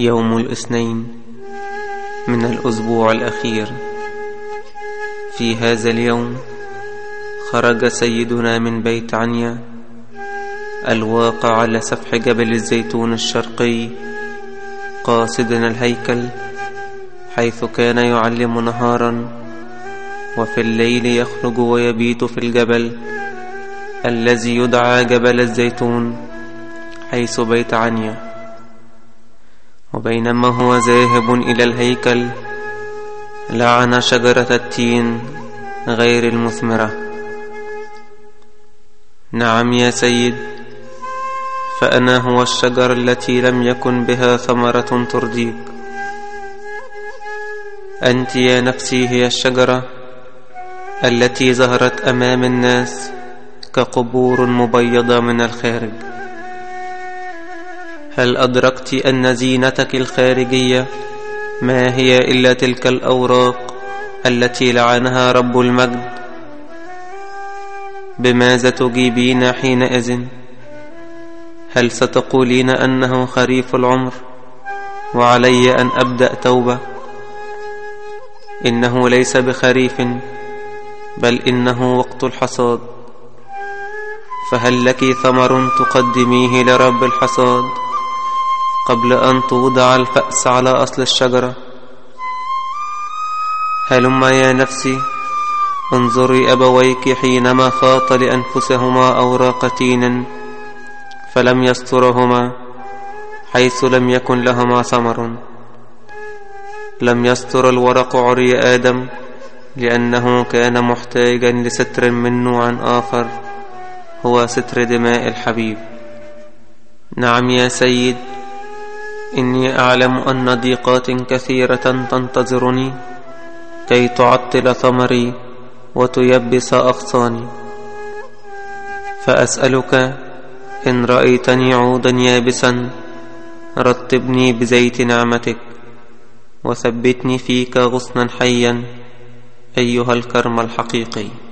يوم الاثنين من الأسبوع الأخير. في هذا اليوم خرج سيدنا من بيت عنيا الواقع على سفح جبل الزيتون الشرقي قاصدا الهيكل حيث كان يعلم نهارا وفي الليل يخرج ويبيت في الجبل الذي يدعى جبل الزيتون حيث بيت عنيا. وبينما هو ذاهب إلى الهيكل لعن شجرة التين غير المثمرة. نعم يا سيد فأنا هو الشجر التي لم يكن بها ثمرة ترضيك. أنت يا نفسي هي الشجرة التي ظهرت أمام الناس كقبور مبيضة من الخارج. هل أدركت أن زينتك الخارجية؟ ما هي إلا تلك الأوراق التي لعنها رب المجد؟ بماذا تجيبين حينئذ؟ هل ستقولين أنه خريف العمر؟ وعلي أن أبدأ توبة. إنه ليس بخريف بل إنه وقت الحصاد. فهل لك ثمر تقدميه لرب الحصاد؟ قبل أن توضع الفأس على أصل الشجرة. هلم يا نفسي انظري أبويك حينما خاط لأنفسهما أوراق تين فلم يسترهما حيث لم يكن لهما ثمر. لم يستر الورق عري آدم لأنه كان محتاجا لستر من نوع آخر هو ستر دماء الحبيب. نعم يا سيد إني أعلم أن ضيقات كثيرة تنتظرني كي تعطل ثمري وتيبس أغصاني. فأسألك إن رأيتني عودا يابسا رطبني بزيت نعمتك وثبتني فيك غصنا حيا أيها الكرم الحقيقي.